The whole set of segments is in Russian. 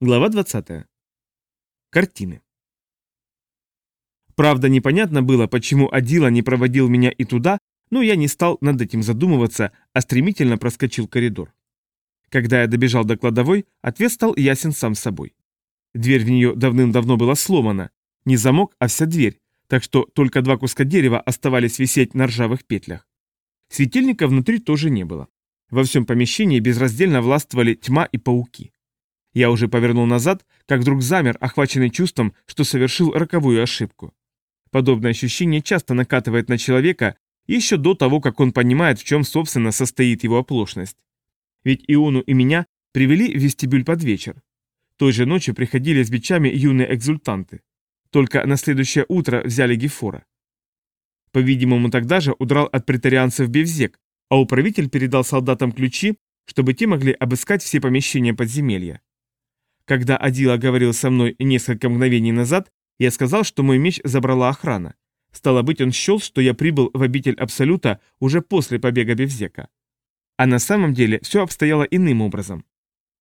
Глава 20. Картины. Правда, непонятно было, почему Адила не проводил меня и туда, но я не стал над этим задумываться, а стремительно проскочил коридор. Когда я добежал до кладовой, ответ стал ясен сам собой. Дверь в нее давным-давно была сломана. Не замок, а вся дверь, так что только два куска дерева оставались висеть на ржавых петлях. Светильника внутри тоже не было. Во всем помещении безраздельно властвовали тьма и пауки. Я уже повернул назад, как вдруг замер, охваченный чувством, что совершил роковую ошибку. Подобное ощущение часто накатывает на человека еще до того, как он понимает, в чем, собственно, состоит его оплошность. Ведь Иону и меня привели в вестибюль под вечер. Той же ночью приходили с бичами юные экзультанты. Только на следующее утро взяли Гефора. По-видимому, тогда же удрал от претарианцев Бевзек, а управитель передал солдатам ключи, чтобы те могли обыскать все помещения подземелья. Когда Адила говорил со мной несколько мгновений назад, я сказал, что мой меч забрала охрана. Стало быть, он счел, что я прибыл в обитель Абсолюта уже после побега Бевзека. А на самом деле все обстояло иным образом.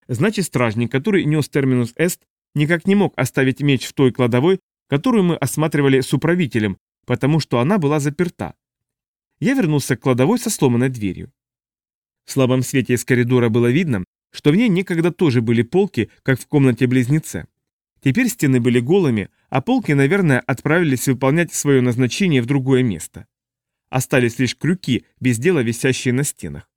Значит, стражник, который нес терминус эст, никак не мог оставить меч в той кладовой, которую мы осматривали с управителем, потому что она была заперта. Я вернулся к кладовой со сломанной дверью. В слабом свете из коридора было видно, что в ней некогда тоже были полки, как в комнате-близнеце. Теперь стены были голыми, а полки, наверное, отправились выполнять свое назначение в другое место. Остались лишь крюки, без дела висящие на стенах.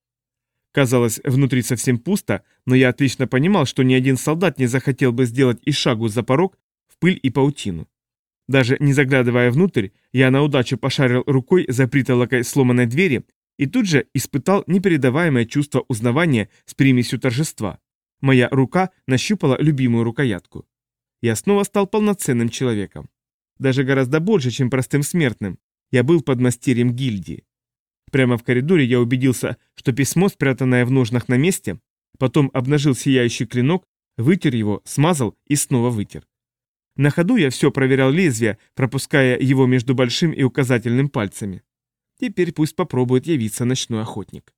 Казалось, внутри совсем пусто, но я отлично понимал, что ни один солдат не захотел бы сделать и шагу за порог в пыль и паутину. Даже не заглядывая внутрь, я на удачу пошарил рукой за притолокой сломанной двери и тут же испытал непередаваемое чувство узнавания с примесью торжества. Моя рука нащупала любимую рукоятку. Я снова стал полноценным человеком. Даже гораздо больше, чем простым смертным. Я был подмастерьем гильдии. Прямо в коридоре я убедился, что письмо, спрятанное в ножнах на месте, потом обнажил сияющий клинок, вытер его, смазал и снова вытер. На ходу я все проверял лезвие, пропуская его между большим и указательным пальцами. Теперь пусть попробует явиться ночной охотник.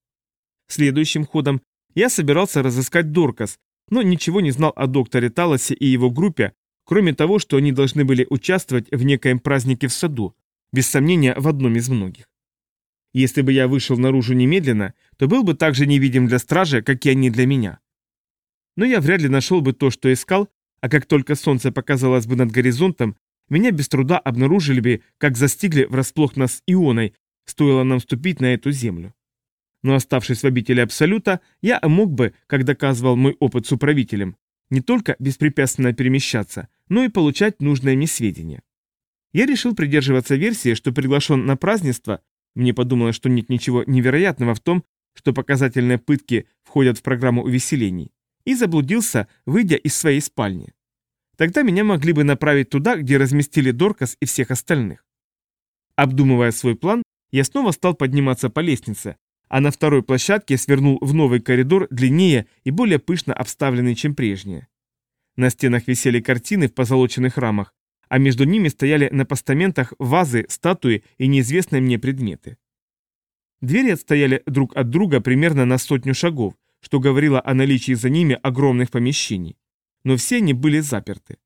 Следующим ходом я собирался разыскать Доркас, но ничего не знал о докторе Талосе и его группе, кроме того, что они должны были участвовать в некоем празднике в саду, без сомнения в одном из многих. Если бы я вышел наружу немедленно, то был бы так же невидим для стражи, как и они для меня. Но я вряд ли нашел бы то, что искал, а как только солнце показалось бы над горизонтом, меня без труда обнаружили бы, как застигли врасплох нас ионой, стоило нам ступить на эту землю. Но оставшись в обители Абсолюта, я мог бы, как доказывал мой опыт с управителем, не только беспрепятственно перемещаться, но и получать нужные мне сведения. Я решил придерживаться версии, что приглашен на празднество, мне подумалось, что нет ничего невероятного в том, что показательные пытки входят в программу увеселений, и заблудился, выйдя из своей спальни. Тогда меня могли бы направить туда, где разместили Доркас и всех остальных. Обдумывая свой план, я снова стал подниматься по лестнице, а на второй площадке свернул в новый коридор длиннее и более пышно обставленный, чем прежние. На стенах висели картины в позолоченных рамах, а между ними стояли на постаментах вазы, статуи и неизвестные мне предметы. Двери отстояли друг от друга примерно на сотню шагов, что говорило о наличии за ними огромных помещений. Но все они были заперты.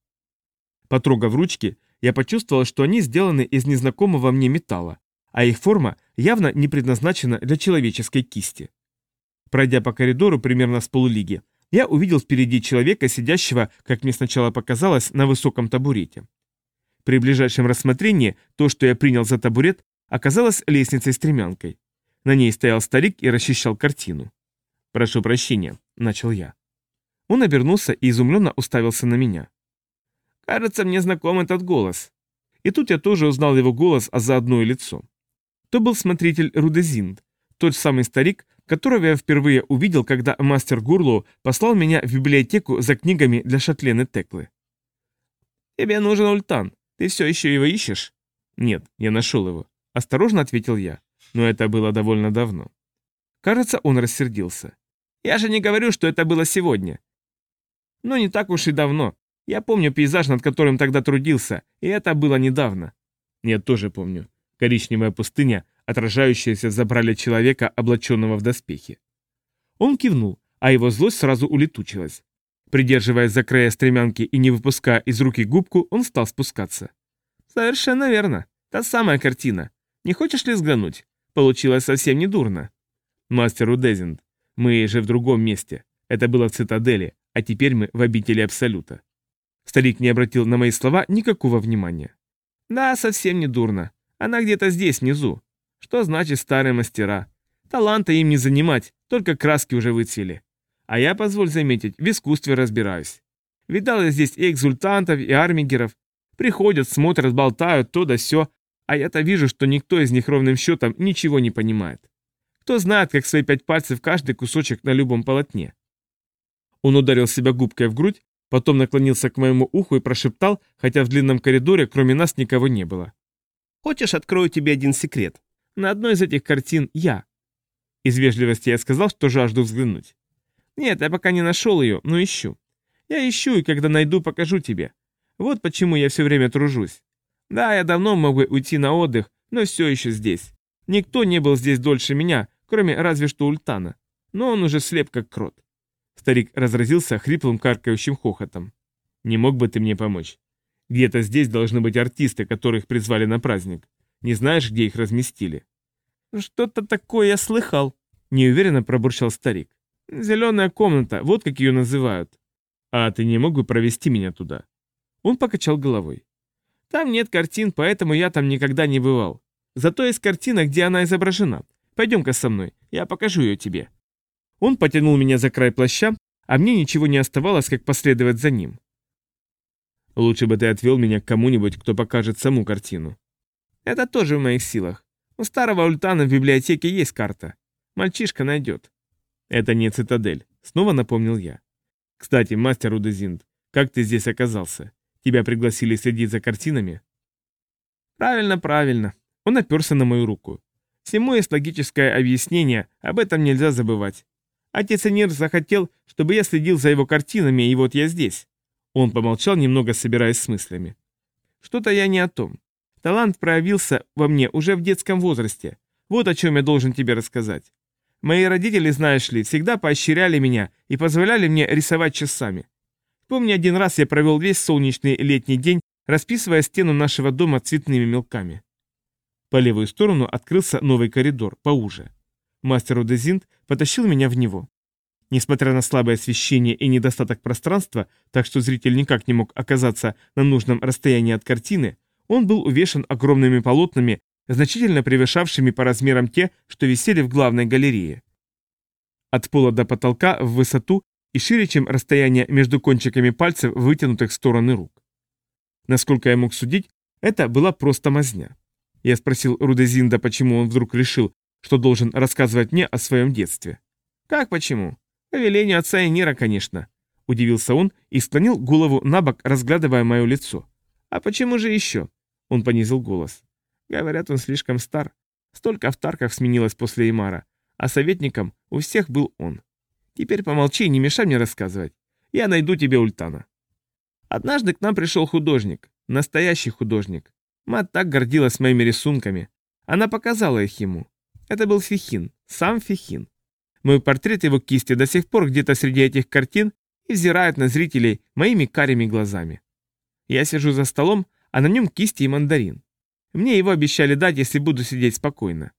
Потрогав ручки, я почувствовал, что они сделаны из незнакомого мне металла, а их форма явно не предназначена для человеческой кисти. Пройдя по коридору примерно с полулиги, я увидел впереди человека, сидящего, как мне сначала показалось, на высоком табурете. При ближайшем рассмотрении то, что я принял за табурет, оказалось лестницей-стремянкой. На ней стоял старик и расчищал картину. «Прошу прощения», — начал я. Он обернулся и изумленно уставился на меня. «Кажется, мне знаком этот голос». И тут я тоже узнал его голос, а заодно и лицо. То был смотритель Рудезинд, тот самый старик, которого я впервые увидел, когда мастер Гурлоу послал меня в библиотеку за книгами для Шатлены Теклы. «Тебе нужен ультан. Ты все еще его ищешь?» «Нет, я нашел его», — осторожно ответил я. Но это было довольно давно. Кажется, он рассердился. «Я же не говорю, что это было сегодня». «Но не так уж и давно. Я помню пейзаж, над которым тогда трудился, и это было недавно». «Я тоже помню коричневая пустыня, отражающаяся в забрале человека, облаченного в доспехи. Он кивнул, а его злость сразу улетучилась. Придерживаясь за края стремянки и не выпуская из руки губку, он стал спускаться. «Совершенно верно. Та самая картина. Не хочешь ли взглянуть? Получилось совсем не дурно». «Мастер Удезинд, мы же в другом месте. Это было в цитадели, а теперь мы в обители Абсолюта». Старик не обратил на мои слова никакого внимания. «Да, совсем не дурно. Она где-то здесь, внизу. Что значит старые мастера? Таланта им не занимать, только краски уже выцвели. А я, позволь заметить, в искусстве разбираюсь. Видал я здесь и экзультантов, и армигеров. Приходят, смотрят, болтают, то да сё, а я-то вижу, что никто из них ровным счетом ничего не понимает. Кто знает, как свои пять пальцев каждый кусочек на любом полотне. Он ударил себя губкой в грудь, потом наклонился к моему уху и прошептал, хотя в длинном коридоре кроме нас никого не было. «Хочешь, открою тебе один секрет? На одной из этих картин я». Из вежливости я сказал, что жажду взглянуть. Нет, я пока не нашел ее, но ищу. Я ищу, и когда найду, покажу тебе. Вот почему я все время тружусь. Да, я давно мог бы уйти на отдых, но все еще здесь. Никто не был здесь дольше меня, кроме разве что Ультана. Но он уже слеп, как крот. Старик разразился хриплым каркающим хохотом. «Не мог бы ты мне помочь? Где-то здесь должны быть артисты, которых призвали на праздник. Не знаешь, где их разместили?» «Что-то такое я слыхал», — неуверенно пробурчал старик. Зеленая комната, вот как ее называют. А ты не мог бы провести меня туда? Он покачал головой. Там нет картин, поэтому я там никогда не бывал. Зато есть картина, где она изображена. Пойдем-ка со мной, я покажу ее тебе. Он потянул меня за край плаща, а мне ничего не оставалось, как последовать за ним. Лучше бы ты отвел меня к кому-нибудь, кто покажет саму картину. Это тоже в моих силах. У старого Ультана в библиотеке есть карта. Мальчишка найдет. «Это не цитадель», — снова напомнил я. «Кстати, мастер Удезинд, как ты здесь оказался? Тебя пригласили следить за картинами?» «Правильно, правильно». Он оперся на мою руку. «Всему есть логическое объяснение, об этом нельзя забывать. Отец Энир захотел, чтобы я следил за его картинами, и вот я здесь». Он помолчал, немного собираясь с мыслями. «Что-то я не о том. Талант проявился во мне уже в детском возрасте. Вот о чем я должен тебе рассказать. Мои родители, знаешь ли, всегда поощряли меня и позволяли мне рисовать часами. Помню, один раз я провел весь солнечный летний день, расписывая стену нашего дома цветными мелками. По левую сторону открылся новый коридор, поуже. Мастер Удезинт потащил меня в него. Несмотря на слабое освещение и недостаток пространства, так что зритель никак не мог оказаться на нужном расстоянии от картины, он был увешан огромными полотнами значительно превышавшими по размерам те, что висели в главной галерее. От пола до потолка в высоту и шире, чем расстояние между кончиками пальцев, вытянутых в стороны рук. Насколько я мог судить, это была просто мазня. Я спросил Рудезинда, почему он вдруг решил, что должен рассказывать мне о своем детстве. «Как почему? По велению отца Энира, конечно», — удивился он и склонил голову на бок, разглядывая мое лицо. «А почему же еще?» — он понизил голос. Говорят, он слишком стар. Столько автарков сменилось после Имара, а советником у всех был он. Теперь помолчи и не мешай мне рассказывать. Я найду тебе Ультана. Однажды к нам пришел художник, настоящий художник. Мать так гордилась моими рисунками. Она показала их ему. Это был Фихин, сам Фихин. Мой портрет его кисти до сих пор где-то среди этих картин и взирает на зрителей моими карими глазами. Я сижу за столом, а на нем кисти и мандарин. Мне его обещали дать, если буду сидеть спокойно.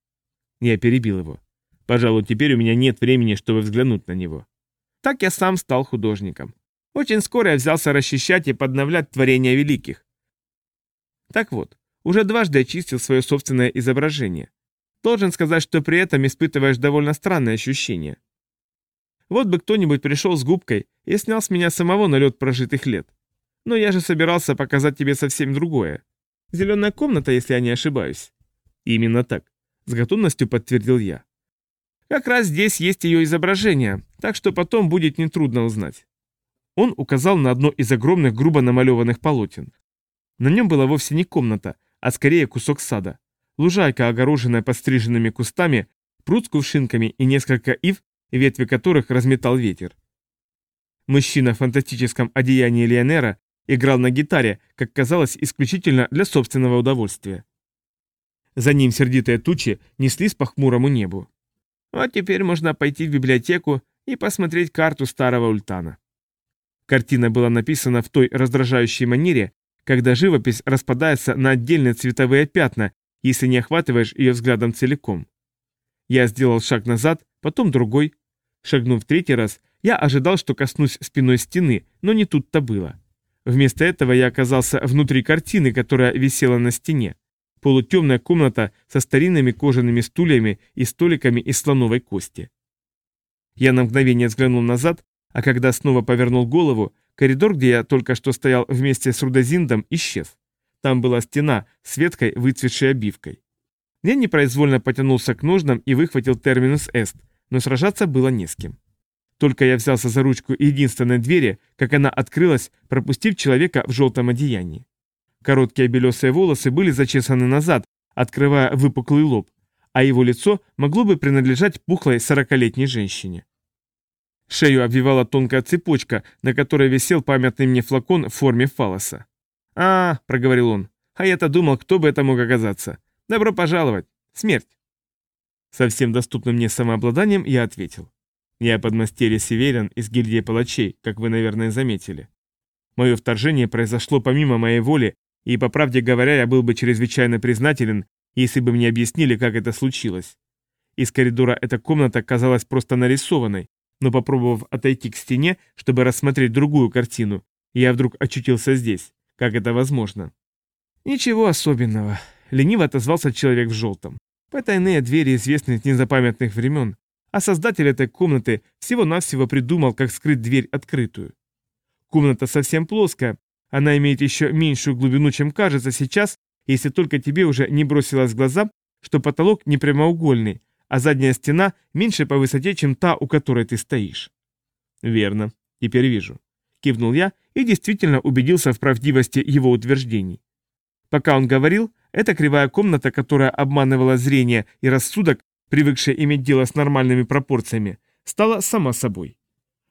Я перебил его. Пожалуй, теперь у меня нет времени, чтобы взглянуть на него. Так я сам стал художником. Очень скоро я взялся расчищать и подновлять творения великих. Так вот, уже дважды очистил свое собственное изображение. Должен сказать, что при этом испытываешь довольно странные ощущения. Вот бы кто-нибудь пришел с губкой и снял с меня самого налет прожитых лет. Но я же собирался показать тебе совсем другое. Зеленая комната, если я не ошибаюсь. Именно так. С готовностью подтвердил я. Как раз здесь есть ее изображение, так что потом будет нетрудно узнать. Он указал на одно из огромных грубо намалеванных полотен. На нем была вовсе не комната, а скорее кусок сада. Лужайка, огороженная подстриженными кустами, пруд с кувшинками и несколько ив, ветви которых разметал ветер. Мужчина в фантастическом одеянии Лионера Играл на гитаре, как казалось, исключительно для собственного удовольствия. За ним сердитые тучи неслись по хмурому небу. Вот теперь можно пойти в библиотеку и посмотреть карту старого Ультана. Картина была написана в той раздражающей манере, когда живопись распадается на отдельные цветовые пятна, если не охватываешь ее взглядом целиком. Я сделал шаг назад, потом другой. Шагнув третий раз, я ожидал, что коснусь спиной стены, но не тут-то было. Вместо этого я оказался внутри картины, которая висела на стене. Полутемная комната со старинными кожаными стульями и столиками из слоновой кости. Я на мгновение взглянул назад, а когда снова повернул голову, коридор, где я только что стоял вместе с Рудозиндом, исчез. Там была стена с веткой, выцветшей обивкой. Я непроизвольно потянулся к ножнам и выхватил терминус эст, но сражаться было не с кем. Только я взялся за ручку единственной двери, как она открылась, пропустив человека в желтом одеянии. Короткие белесые волосы были зачесаны назад, открывая выпуклый лоб, а его лицо могло бы принадлежать пухлой сорокалетней женщине. Шею обвивала тонкая цепочка, на которой висел памятный мне флакон в форме фалоса. «А, — проговорил он, — а я-то думал, кто бы это мог оказаться. Добро пожаловать. Смерть». Со всем доступным мне самообладанием я ответил. Я подмастерье Северин из гильдии палачей, как вы, наверное, заметили. Мое вторжение произошло помимо моей воли, и, по правде говоря, я был бы чрезвычайно признателен, если бы мне объяснили, как это случилось. Из коридора эта комната казалась просто нарисованной, но попробовав отойти к стене, чтобы рассмотреть другую картину, я вдруг очутился здесь. Как это возможно? Ничего особенного. Лениво отозвался человек в желтом. Потайные двери известны с незапамятных времен, а создатель этой комнаты всего-навсего придумал, как скрыть дверь открытую. Комната совсем плоская, она имеет еще меньшую глубину, чем кажется сейчас, если только тебе уже не бросилось в глаза, что потолок не прямоугольный, а задняя стена меньше по высоте, чем та, у которой ты стоишь. Верно, теперь вижу. Кивнул я и действительно убедился в правдивости его утверждений. Пока он говорил, эта кривая комната, которая обманывала зрение и рассудок, привыкшая иметь дело с нормальными пропорциями, стала сама собой.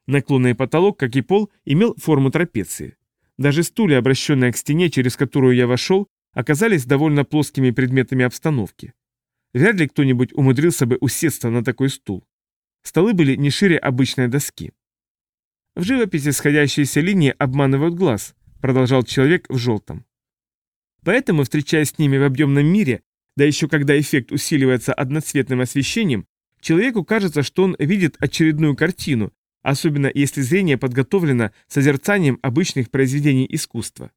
Наклонный потолок, как и пол, имел форму трапеции. Даже стулья, обращенные к стене, через которую я вошел, оказались довольно плоскими предметами обстановки. Вряд ли кто-нибудь умудрился бы усесться на такой стул. Столы были не шире обычной доски. В живописи сходящиеся линии обманывают глаз, продолжал человек в желтом. Поэтому, встречаясь с ними в объемном мире, да еще когда эффект усиливается одноцветным освещением, человеку кажется, что он видит очередную картину, особенно если зрение подготовлено созерцанием обычных произведений искусства.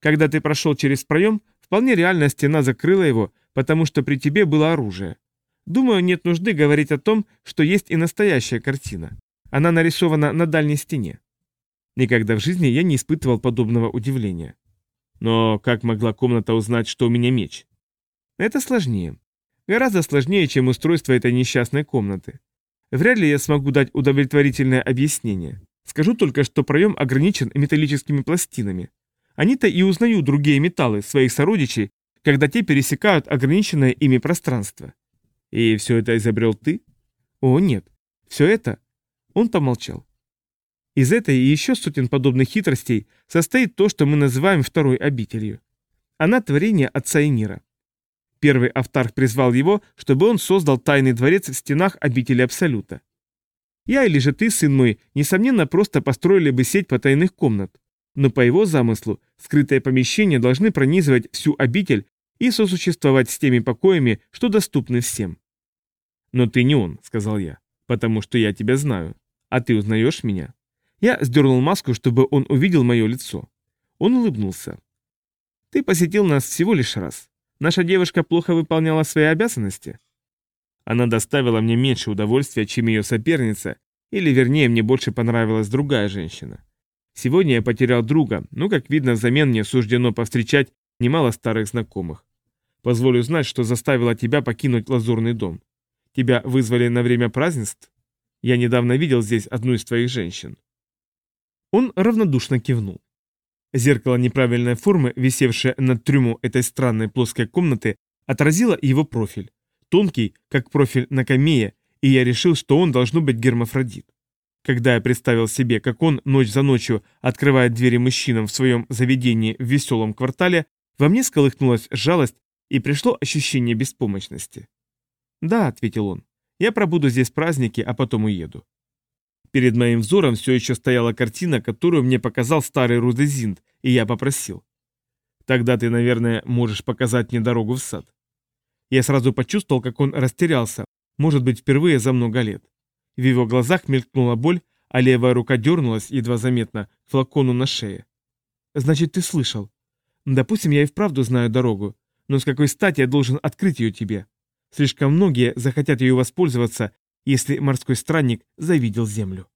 Когда ты прошел через проем, вполне реальная стена закрыла его, потому что при тебе было оружие. Думаю, нет нужды говорить о том, что есть и настоящая картина. Она нарисована на дальней стене. Никогда в жизни я не испытывал подобного удивления. Но как могла комната узнать, что у меня меч? Это сложнее. Гораздо сложнее, чем устройство этой несчастной комнаты. Вряд ли я смогу дать удовлетворительное объяснение. Скажу только, что проем ограничен металлическими пластинами. Они-то и узнают другие металлы, своих сородичей, когда те пересекают ограниченное ими пространство. И все это изобрел ты? О, нет. Все это... Он помолчал. Из этой и еще сотен подобных хитростей состоит то, что мы называем второй обителью. Она творение отца Энира. Первый Автарх призвал его, чтобы он создал тайный дворец в стенах обители Абсолюта. Я или же ты, сын мой, несомненно, просто построили бы сеть потайных комнат. Но по его замыслу, скрытые помещения должны пронизывать всю обитель и сосуществовать с теми покоями, что доступны всем. «Но ты не он», — сказал я, — «потому что я тебя знаю. А ты узнаешь меня?» Я сдернул маску, чтобы он увидел мое лицо. Он улыбнулся. «Ты посетил нас всего лишь раз. Наша девушка плохо выполняла свои обязанности. Она доставила мне меньше удовольствия, чем ее соперница, или вернее, мне больше понравилась другая женщина. Сегодня я потерял друга, но, как видно, взамен мне суждено повстречать немало старых знакомых. Позволю знать, что заставило тебя покинуть лазурный дом. Тебя вызвали на время празднеств? Я недавно видел здесь одну из твоих женщин. Он равнодушно кивнул. Зеркало неправильной формы, висевшее над трюму этой странной плоской комнаты, отразило его профиль. Тонкий, как профиль на камее, и я решил, что он должно быть гермафродит. Когда я представил себе, как он ночь за ночью открывает двери мужчинам в своем заведении в веселом квартале, во мне сколыхнулась жалость и пришло ощущение беспомощности. «Да», — ответил он, — «я пробуду здесь праздники, а потом уеду». Перед моим взором все еще стояла картина, которую мне показал старый Рудезинд, и я попросил. «Тогда ты, наверное, можешь показать мне дорогу в сад». Я сразу почувствовал, как он растерялся, может быть, впервые за много лет. В его глазах мелькнула боль, а левая рука дернулась, едва заметно, к флакону на шее. «Значит, ты слышал. Допустим, я и вправду знаю дорогу, но с какой стати я должен открыть ее тебе? Слишком многие захотят ее воспользоваться, если морской странник завидел землю».